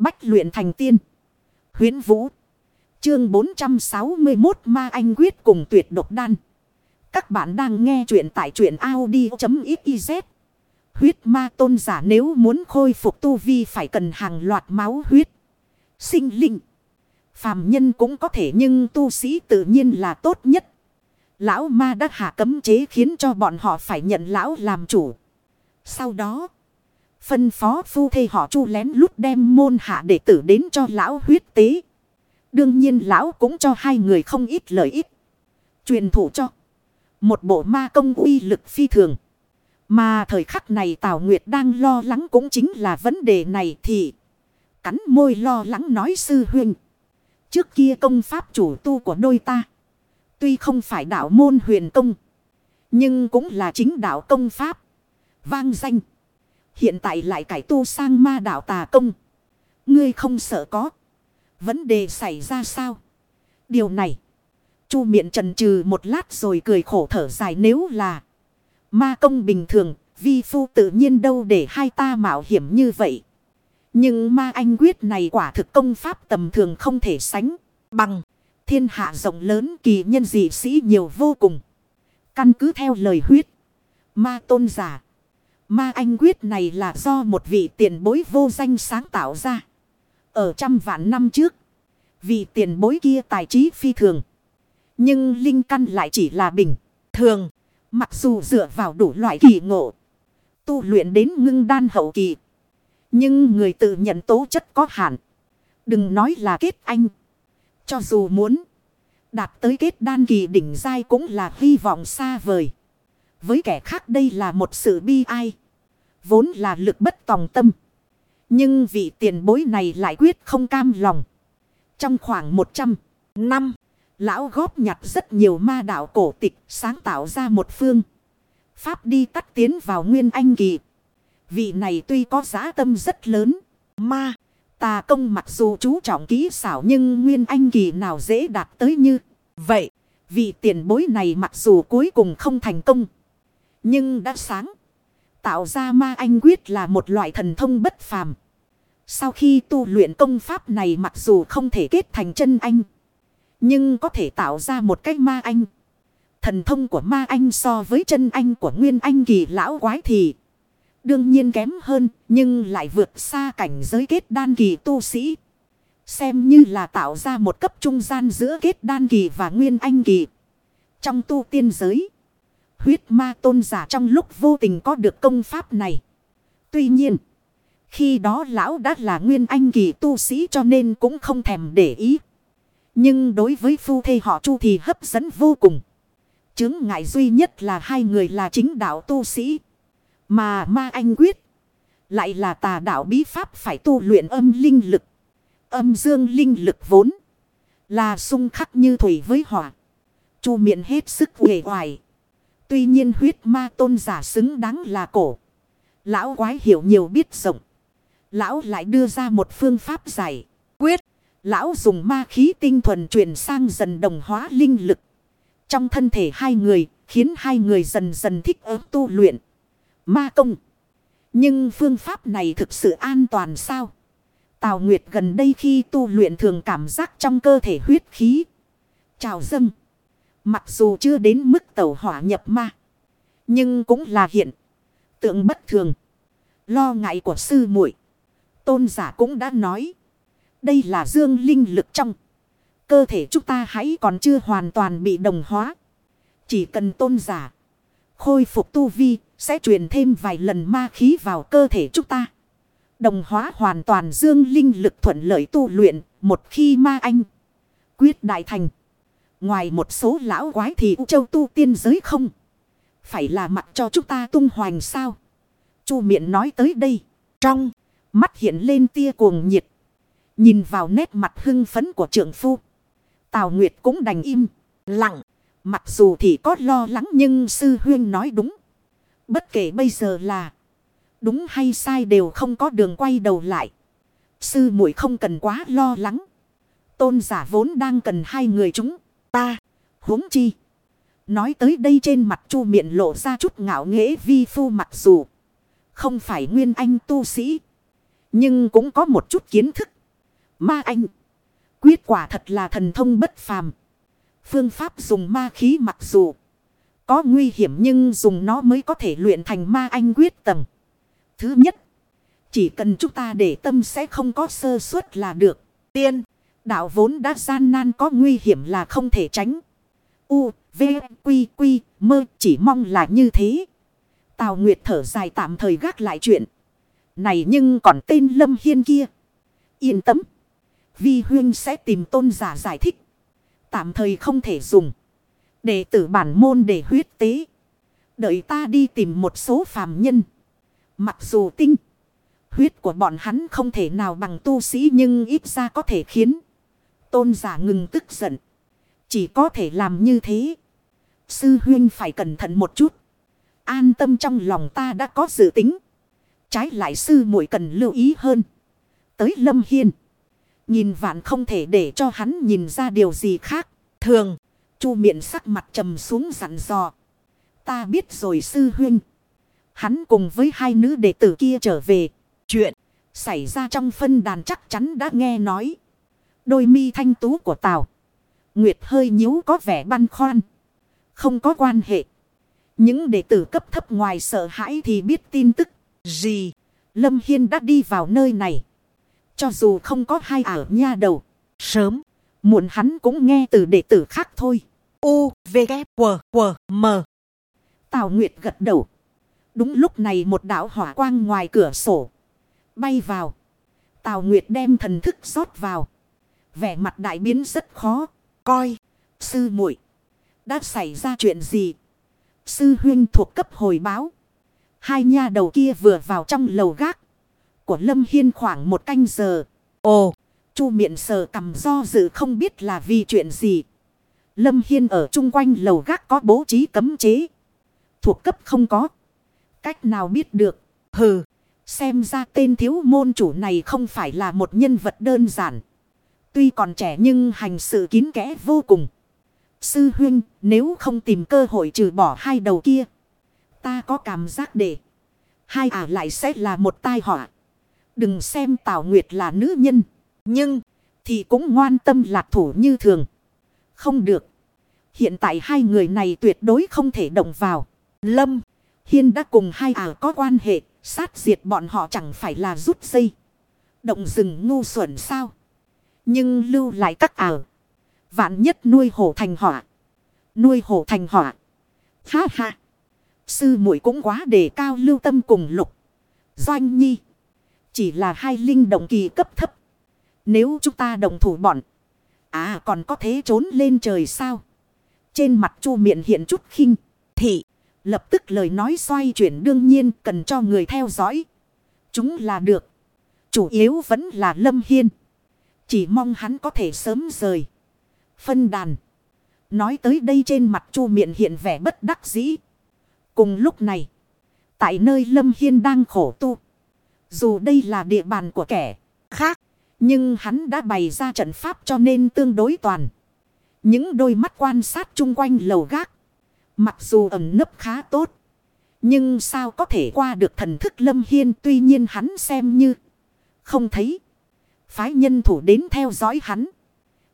Bách luyện thành tiên. Huyến Vũ. Chương 461 Ma Anh Quyết cùng tuyệt độc đan. Các bạn đang nghe truyện tại truyện Audi.xyz. Huyết ma tôn giả nếu muốn khôi phục tu vi phải cần hàng loạt máu huyết. Sinh linh. Phàm nhân cũng có thể nhưng tu sĩ tự nhiên là tốt nhất. Lão ma đã hạ cấm chế khiến cho bọn họ phải nhận lão làm chủ. Sau đó. Phân phó phu thê họ chu lén lút đem môn hạ đệ tử đến cho lão huyết tế. Đương nhiên lão cũng cho hai người không ít lợi ích. Truyền thủ cho. Một bộ ma công uy lực phi thường. Mà thời khắc này Tào Nguyệt đang lo lắng cũng chính là vấn đề này thì. Cắn môi lo lắng nói sư huynh. Trước kia công pháp chủ tu của đôi ta. Tuy không phải đạo môn huyền công. Nhưng cũng là chính đạo công pháp. Vang danh. Hiện tại lại cải tu sang ma đạo tà công. Ngươi không sợ có. Vấn đề xảy ra sao? Điều này. Chu miệng trần trừ một lát rồi cười khổ thở dài nếu là. Ma công bình thường. Vi phu tự nhiên đâu để hai ta mạo hiểm như vậy. Nhưng ma anh quyết này quả thực công pháp tầm thường không thể sánh. Bằng. Thiên hạ rộng lớn kỳ nhân dị sĩ nhiều vô cùng. Căn cứ theo lời huyết. Ma tôn giả. Ma anh quyết này là do một vị tiền bối vô danh sáng tạo ra. Ở trăm vạn năm trước. Vị tiền bối kia tài trí phi thường. Nhưng linh căn lại chỉ là bình. Thường. Mặc dù dựa vào đủ loại kỳ ngộ. Tu luyện đến ngưng đan hậu kỳ. Nhưng người tự nhận tố chất có hạn. Đừng nói là kết anh. Cho dù muốn. Đạt tới kết đan kỳ đỉnh dai cũng là hy vọng xa vời. Với kẻ khác đây là một sự bi ai. Vốn là lực bất tòng tâm. Nhưng vị tiền bối này lại quyết không cam lòng. Trong khoảng 100 năm, lão góp nhặt rất nhiều ma đạo cổ tịch sáng tạo ra một phương. Pháp đi tắt tiến vào nguyên anh kỳ. Vị này tuy có giá tâm rất lớn. Ma, tà công mặc dù chú trọng kỹ xảo nhưng nguyên anh kỳ nào dễ đạt tới như vậy. Vị tiền bối này mặc dù cuối cùng không thành công. Nhưng đã sáng. Tạo ra ma anh quyết là một loại thần thông bất phàm. Sau khi tu luyện công pháp này mặc dù không thể kết thành chân anh. Nhưng có thể tạo ra một cái ma anh. Thần thông của ma anh so với chân anh của nguyên anh kỳ lão quái thì. Đương nhiên kém hơn, nhưng lại vượt xa cảnh giới kết đan kỳ tu sĩ. Xem như là tạo ra một cấp trung gian giữa kết đan kỳ và nguyên anh kỳ. Trong tu tiên giới. Huyết ma tôn giả trong lúc vô tình có được công pháp này. Tuy nhiên. Khi đó lão đã là nguyên anh kỳ tu sĩ cho nên cũng không thèm để ý. Nhưng đối với phu thê họ chu thì hấp dẫn vô cùng. Chứng ngại duy nhất là hai người là chính đạo tu sĩ. Mà ma anh quyết. Lại là tà đạo bí pháp phải tu luyện âm linh lực. Âm dương linh lực vốn. Là sung khắc như thủy với hỏa. Chu miệng hết sức uể hoài. Tuy nhiên huyết ma tôn giả xứng đáng là cổ. Lão quái hiểu nhiều biết rộng. Lão lại đưa ra một phương pháp giải. Quyết. Lão dùng ma khí tinh thuần chuyển sang dần đồng hóa linh lực. Trong thân thể hai người. Khiến hai người dần dần thích ứng tu luyện. Ma công. Nhưng phương pháp này thực sự an toàn sao? Tào Nguyệt gần đây khi tu luyện thường cảm giác trong cơ thể huyết khí. Trào dâng. Mặc dù chưa đến mức tẩu hỏa nhập ma. Nhưng cũng là hiện. Tượng bất thường. Lo ngại của sư muội, Tôn giả cũng đã nói. Đây là dương linh lực trong. Cơ thể chúng ta hãy còn chưa hoàn toàn bị đồng hóa. Chỉ cần tôn giả. Khôi phục tu vi. Sẽ truyền thêm vài lần ma khí vào cơ thể chúng ta. Đồng hóa hoàn toàn dương linh lực thuận lợi tu luyện. Một khi ma anh. Quyết đại thành. Ngoài một số lão quái thì U Châu tu tiên giới không. Phải là mặt cho chúng ta tung hoành sao. Chu miệng nói tới đây. Trong. Mắt hiện lên tia cuồng nhiệt. Nhìn vào nét mặt hưng phấn của trưởng phu. Tào Nguyệt cũng đành im. Lặng. Mặc dù thì có lo lắng nhưng sư huyên nói đúng. Bất kể bây giờ là. Đúng hay sai đều không có đường quay đầu lại. Sư muội không cần quá lo lắng. Tôn giả vốn đang cần hai người chúng. Ta. huống chi. Nói tới đây trên mặt chu miệng lộ ra chút ngạo nghễ vi phu mặc dù. Không phải nguyên anh tu sĩ. Nhưng cũng có một chút kiến thức. Ma anh. Quyết quả thật là thần thông bất phàm. Phương pháp dùng ma khí mặc dù có nguy hiểm nhưng dùng nó mới có thể luyện thành ma anh quyết tầng. Thứ nhất, chỉ cần chúng ta để tâm sẽ không có sơ suất là được. Tiên, đạo vốn đã gian nan có nguy hiểm là không thể tránh. U, V, Quy, Quy, mơ chỉ mong là như thế. Tào Nguyệt thở dài tạm thời gác lại chuyện. Này nhưng còn tên Lâm Hiên kia. Yên tâm. Vi Huyên sẽ tìm tôn giả giải thích. Tạm thời không thể dùng. Để tử bản môn để huyết tế. Đợi ta đi tìm một số phàm nhân. Mặc dù tinh. Huyết của bọn hắn không thể nào bằng tu sĩ nhưng ít ra có thể khiến. Tôn giả ngừng tức giận. Chỉ có thể làm như thế. Sư huyên phải cẩn thận một chút. An tâm trong lòng ta đã có dự tính. Trái lại sư muội cần lưu ý hơn. Tới Lâm Hiên. Nhìn vạn không thể để cho hắn nhìn ra điều gì khác. Thường. Chu miệng sắc mặt trầm xuống dặn dò. Ta biết rồi sư huynh. Hắn cùng với hai nữ đệ tử kia trở về. Chuyện xảy ra trong phân đàn chắc chắn đã nghe nói. Đôi mi thanh tú của Tào. Nguyệt hơi nhíu có vẻ băn khoăn. Không có quan hệ. Những đệ tử cấp thấp ngoài sợ hãi thì biết tin tức gì. Lâm Hiên đã đi vào nơi này. Cho dù không có hai ảo nha đầu. Sớm. Muộn hắn cũng nghe từ đệ tử khác thôi. U, V, K, W, W, M. Tào Nguyệt gật đầu. Đúng lúc này một đạo hỏa quang ngoài cửa sổ. Bay vào. Tào Nguyệt đem thần thức rót vào. Vẻ mặt đại biến rất khó. Coi. Sư muội, Đã xảy ra chuyện gì? Sư huynh thuộc cấp hồi báo. Hai nha đầu kia vừa vào trong lầu gác. Của Lâm Hiên khoảng một canh giờ. Ồ. Chu miệng sờ cầm do dự không biết là vì chuyện gì. Lâm Hiên ở chung quanh lầu gác có bố trí cấm chế. Thuộc cấp không có. Cách nào biết được. Hừ. Xem ra tên thiếu môn chủ này không phải là một nhân vật đơn giản. Tuy còn trẻ nhưng hành sự kín kẽ vô cùng. Sư huynh nếu không tìm cơ hội trừ bỏ hai đầu kia. Ta có cảm giác để. Hai ả lại sẽ là một tai họa. Đừng xem Tào Nguyệt là nữ nhân. Nhưng thì cũng ngoan tâm lạc thủ như thường. Không được. Hiện tại hai người này tuyệt đối không thể động vào. Lâm. Hiên đã cùng hai ả có quan hệ. Sát diệt bọn họ chẳng phải là rút dây. Động rừng ngu xuẩn sao. Nhưng lưu lại các ảo. Vạn nhất nuôi hổ thành họa. Nuôi hổ thành họa. Ha ha. Sư muội cũng quá đề cao lưu tâm cùng lục. Doanh nhi. Chỉ là hai linh động kỳ cấp thấp. Nếu chúng ta đồng thủ bọn. À còn có thế trốn lên trời sao. Trên mặt chu miệng hiện chút khinh. Thị. Lập tức lời nói xoay chuyển đương nhiên cần cho người theo dõi. Chúng là được. Chủ yếu vẫn là Lâm Hiên. Chỉ mong hắn có thể sớm rời. Phân đàn. Nói tới đây trên mặt chu miệng hiện vẻ bất đắc dĩ. Cùng lúc này. Tại nơi Lâm Hiên đang khổ tu. Dù đây là địa bàn của kẻ khác. Nhưng hắn đã bày ra trận pháp cho nên tương đối toàn. Những đôi mắt quan sát chung quanh lầu gác. Mặc dù ẩn nấp khá tốt. Nhưng sao có thể qua được thần thức lâm hiên tuy nhiên hắn xem như không thấy. Phái nhân thủ đến theo dõi hắn.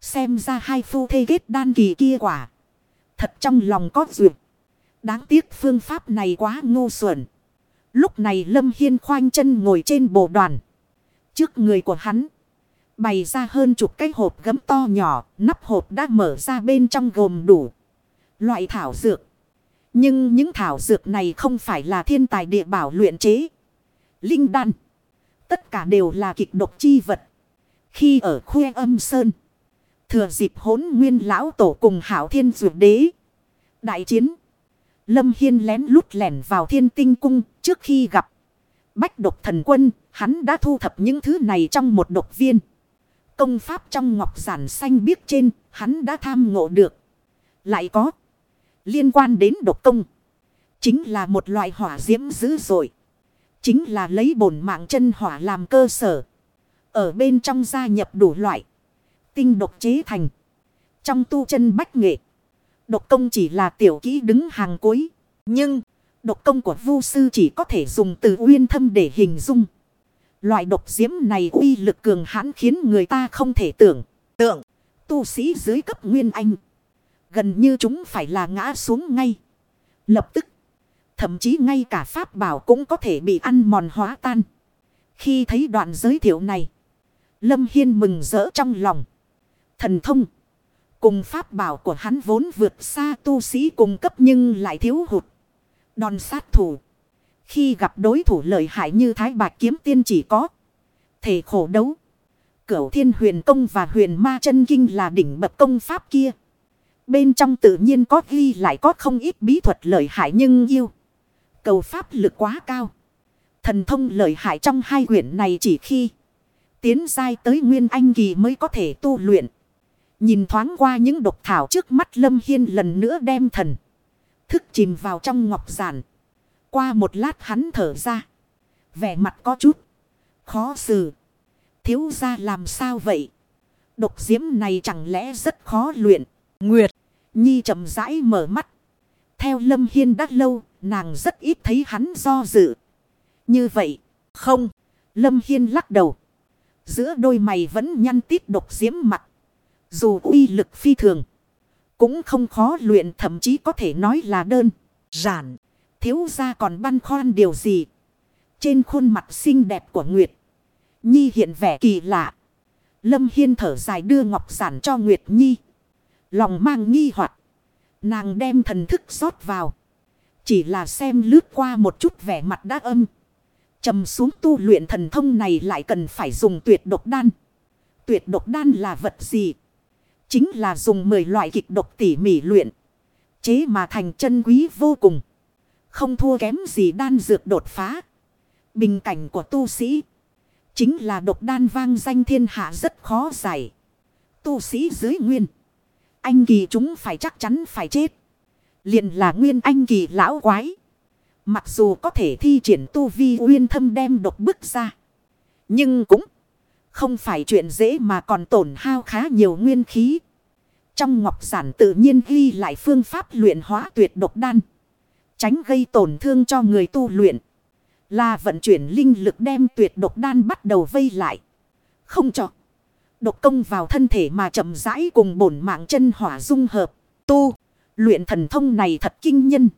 Xem ra hai phu thê kết đan kỳ kia quả. Thật trong lòng có duyệt. Đáng tiếc phương pháp này quá ngu xuẩn. Lúc này Lâm Hiên khoanh chân ngồi trên bộ đoàn. Trước người của hắn. Bày ra hơn chục cái hộp gấm to nhỏ. Nắp hộp đã mở ra bên trong gồm đủ. Loại thảo dược. Nhưng những thảo dược này không phải là thiên tài địa bảo luyện chế. Linh đan. Tất cả đều là kịch độc chi vật. Khi ở khuê âm sơn. Thừa dịp hốn nguyên lão tổ cùng hảo thiên dược đế. Đại chiến. Lâm Hiên lén lút lẻn vào thiên tinh cung trước khi gặp. Bách độc thần quân, hắn đã thu thập những thứ này trong một độc viên. Công pháp trong ngọc giản xanh biếc trên, hắn đã tham ngộ được. Lại có. Liên quan đến độc công. Chính là một loại hỏa diễm dữ dội. Chính là lấy bổn mạng chân hỏa làm cơ sở. Ở bên trong gia nhập đủ loại. Tinh độc chế thành. Trong tu chân bách nghệ. Độc công chỉ là tiểu kỹ đứng hàng cuối. Nhưng độc công của vu sư chỉ có thể dùng từ uyên thâm để hình dung. Loại độc diễm này uy lực cường hãn khiến người ta không thể tưởng. Tượng, tu sĩ dưới cấp nguyên anh. Gần như chúng phải là ngã xuống ngay. Lập tức, thậm chí ngay cả pháp bảo cũng có thể bị ăn mòn hóa tan. Khi thấy đoạn giới thiệu này, Lâm Hiên mừng rỡ trong lòng. Thần thông, cùng pháp bảo của hắn vốn vượt xa tu sĩ cùng cấp nhưng lại thiếu hụt. Đòn sát thủ. Khi gặp đối thủ lợi hại như Thái Bạch Kiếm Tiên chỉ có thể khổ đấu. Cửu Thiên Huyền Công và Huyền Ma Chân Kinh là đỉnh bậc công pháp kia. Bên trong tự nhiên có ghi lại có không ít bí thuật lợi hại nhưng yêu. Cầu pháp lực quá cao. Thần thông lợi hại trong hai quyển này chỉ khi tiến giai tới Nguyên Anh Kỳ mới có thể tu luyện. Nhìn thoáng qua những độc thảo trước mắt Lâm Hiên lần nữa đem thần. Thức chìm vào trong ngọc giản. Qua một lát hắn thở ra. Vẻ mặt có chút. Khó xử. Thiếu ra làm sao vậy? Độc diễm này chẳng lẽ rất khó luyện. Nguyệt. Nhi chậm rãi mở mắt. Theo Lâm Hiên đã lâu. Nàng rất ít thấy hắn do dự. Như vậy. Không. Lâm Hiên lắc đầu. Giữa đôi mày vẫn nhăn tít độc diễm mặt. Dù uy lực phi thường. Cũng không khó luyện, thậm chí có thể nói là đơn. Giản. Thiếu ra còn băn khoăn điều gì. Trên khuôn mặt xinh đẹp của Nguyệt. Nhi hiện vẻ kỳ lạ. Lâm Hiên thở dài đưa ngọc giản cho Nguyệt Nhi. Lòng mang nghi hoặc, Nàng đem thần thức rót vào. Chỉ là xem lướt qua một chút vẻ mặt đã âm trầm xuống tu luyện thần thông này lại cần phải dùng tuyệt độc đan. Tuyệt độc đan là vật gì? Chính là dùng 10 loại kịch độc tỉ mỉ luyện. Chế mà thành chân quý vô cùng. Không thua kém gì đan dược đột phá. Bình cảnh của tu sĩ. Chính là độc đan vang danh thiên hạ rất khó giải. Tu sĩ dưới nguyên. Anh kỳ chúng phải chắc chắn phải chết. liền là nguyên anh kỳ lão quái. Mặc dù có thể thi triển tu vi uyên thâm đem độc bức ra. Nhưng cũng không phải chuyện dễ mà còn tổn hao khá nhiều nguyên khí. Trong ngọc giản tự nhiên ghi lại phương pháp luyện hóa tuyệt độc đan. Tránh gây tổn thương cho người tu luyện. Là vận chuyển linh lực đem tuyệt độc đan bắt đầu vây lại. Không cho. Độc công vào thân thể mà chậm rãi cùng bổn mạng chân hỏa dung hợp. Tu. Luyện thần thông này thật kinh nhân.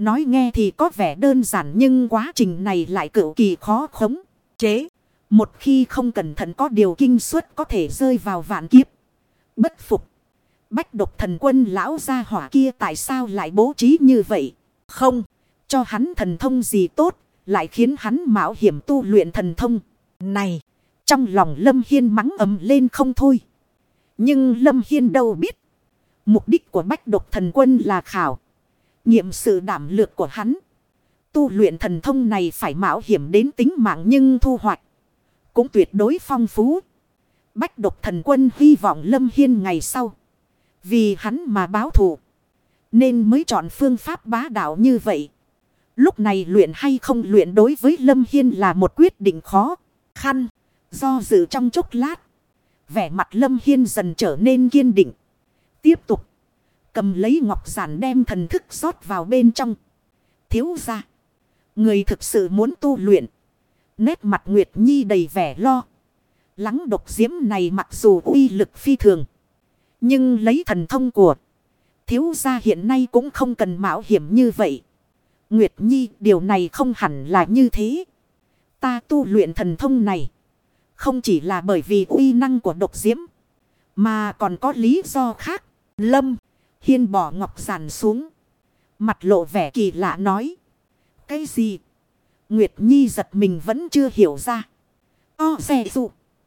Nói nghe thì có vẻ đơn giản nhưng quá trình này lại cực kỳ khó khống. Chế. Một khi không cẩn thận có điều kinh suất có thể rơi vào vạn kiếp. Bất phục. Bách độc thần quân lão gia hỏa kia tại sao lại bố trí như vậy? Không. Cho hắn thần thông gì tốt. Lại khiến hắn mạo hiểm tu luyện thần thông. Này. Trong lòng Lâm Hiên mắng ầm lên không thôi. Nhưng Lâm Hiên đâu biết. Mục đích của bách độc thần quân là khảo. Nghiệm sự đảm lược của hắn. Tu luyện thần thông này phải mạo hiểm đến tính mạng nhưng thu hoạch. Cũng tuyệt đối phong phú. Bách độc thần quân hy vọng Lâm Hiên ngày sau. Vì hắn mà báo thù. Nên mới chọn phương pháp bá đạo như vậy. Lúc này luyện hay không luyện đối với Lâm Hiên là một quyết định khó, khăn. Do dự trong chốc lát. Vẻ mặt Lâm Hiên dần trở nên kiên định. Tiếp tục. Cầm lấy ngọc giản đem thần thức rót vào bên trong. Thiếu ra. Người thực sự muốn tu luyện. Nét mặt Nguyệt Nhi đầy vẻ lo. Lắng độc diễm này mặc dù uy lực phi thường. Nhưng lấy thần thông của. Thiếu gia hiện nay cũng không cần mạo hiểm như vậy. Nguyệt Nhi, điều này không hẳn là như thế. Ta tu luyện thần thông này. Không chỉ là bởi vì uy năng của độc diễm. Mà còn có lý do khác. Lâm. Hiên bỏ ngọc giản xuống. Mặt lộ vẻ kỳ lạ nói. Cái gì? Nguyệt Nhi giật mình vẫn chưa hiểu ra. O xe dụ.